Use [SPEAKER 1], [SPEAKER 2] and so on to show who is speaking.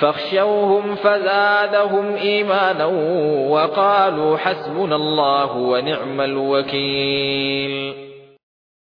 [SPEAKER 1] فاخشوهم فزادهم إيمانا وقالوا حسبنا الله ونعم الوكيل.